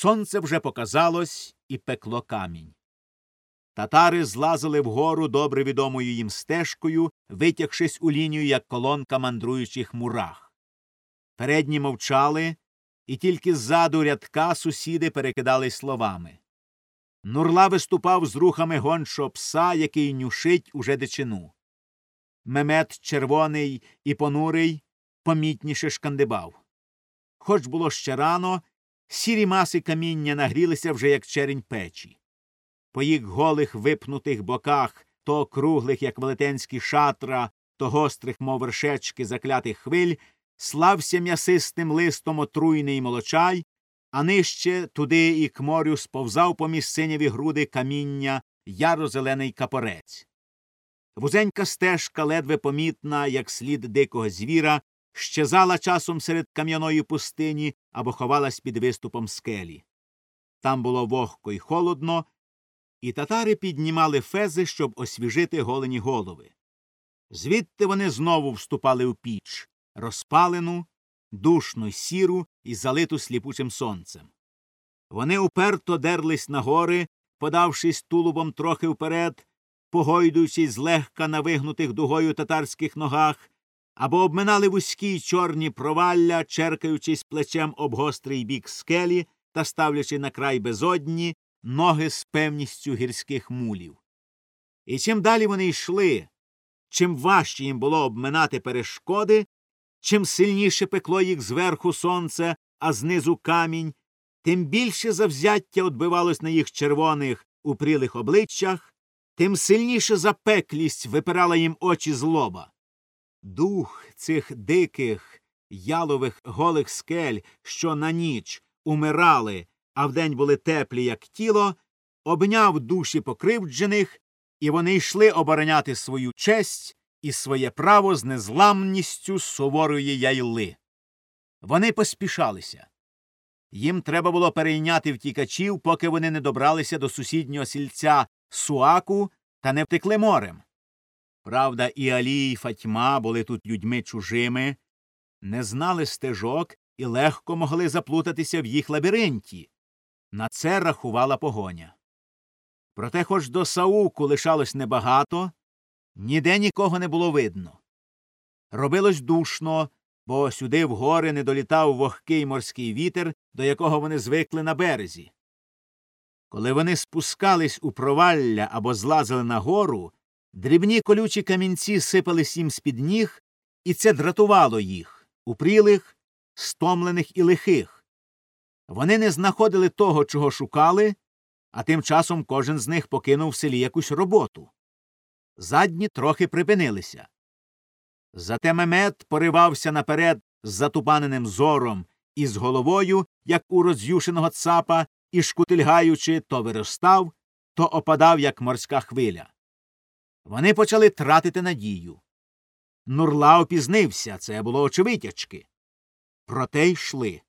сонце вже показалось і пекло камінь. Татари злазили вгору добре відомою їм стежкою, витягшись у лінію, як колонка мандруючих мурах. Передні мовчали, і тільки ззаду рядка сусіди перекидались словами. Нурла виступав з рухами гончого пса, який нюшить уже дичину. Мемет червоний і понурий помітніше шкандибав. Хоч було ще рано, сірі маси каміння нагрілися вже, як черень печі. По їх голих випнутих боках, то круглих, як велетенські шатра, то гострих, мов вершечки заклятих хвиль, слався м'ясистим листом отруйний молочай, а нижче туди і к морю сповзав поміж синяві груди каміння яро-зелений капорець. Вузенька стежка, ледве помітна, як слід дикого звіра, щезала часом серед кам'яної пустині або ховалась під виступом скелі. Там було вогко й холодно, і татари піднімали фези, щоб освіжити голені голови. Звідти вони знову вступали у піч, розпалену, душну сіру і залиту сліпучим сонцем. Вони уперто дерлись на гори, подавшись тулубом трохи вперед, погойдуючись злегка на вигнутих дугою татарських ногах, або обминали вузькі чорні провалля, черкаючись плечем об гострий бік скелі та ставлячи на край безодні ноги з певністю гірських мулів. І чим далі вони йшли, чим важче їм було обминати перешкоди, чим сильніше пекло їх зверху сонце, а знизу камінь, тим більше завзяття odбивалось на їх червоних упрілих обличчях, тим сильніше запеклість випирала їм очі злоба. Дух цих диких, ялових голих скель, що на ніч умирали, а вдень були теплі, як тіло, обняв душі покривджених, і вони йшли обороняти свою честь і своє право з незламністю суворої яйли. Вони поспішалися. Їм треба було перейняти втікачів, поки вони не добралися до сусіднього сільця Суаку та не втекли морем. Правда, і Алі, і Фатьма були тут людьми чужими, не знали стежок і легко могли заплутатися в їх лабіринті. На це рахувала погоня. Проте, хоч до Сауку лишалось небагато, ніде нікого не було видно. Робилось душно, бо сюди в гори не долітав вогкий морський вітер, до якого вони звикли на березі. Коли вони спускались у провалля або злазили на гору, дрібні колючі камінці сипались їм з під ніг, і це дратувало їх упрілих, стомлених і лихих. Вони не знаходили того, чого шукали, а тим часом кожен з них покинув в селі якусь роботу. Задні трохи припинилися. Зате Мемет поривався наперед з затупаненим зором і з головою, як у роз'юшеного цапа, і шкутильгаючи, то виростав, то опадав, як морська хвиля. Вони почали тратити надію. Нурла опізнився, це було очевидячки. Проте йшли.